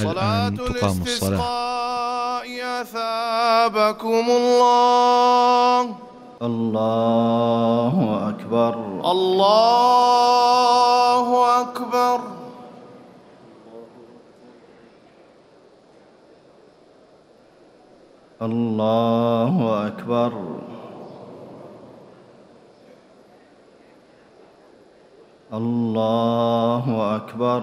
صلاة الآن تقام الصلاة. الاستسقاء أثابكم الله. الله أكبر. الله أكبر. الله أكبر. الله أكبر.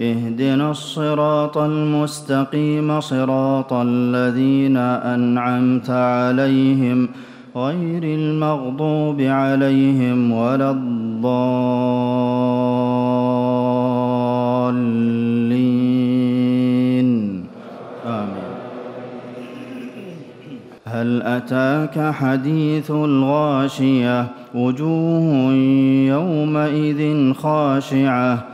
اهدنا الصراط المستقيم صراط الذين أنعمت عليهم غير المغضوب عليهم ولا الضالين. آمين. هل أتاك حديث الغاشية؟ وجوه يومئذ خاشعة.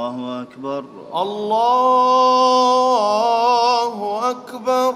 الله أكبر. الله أكبر.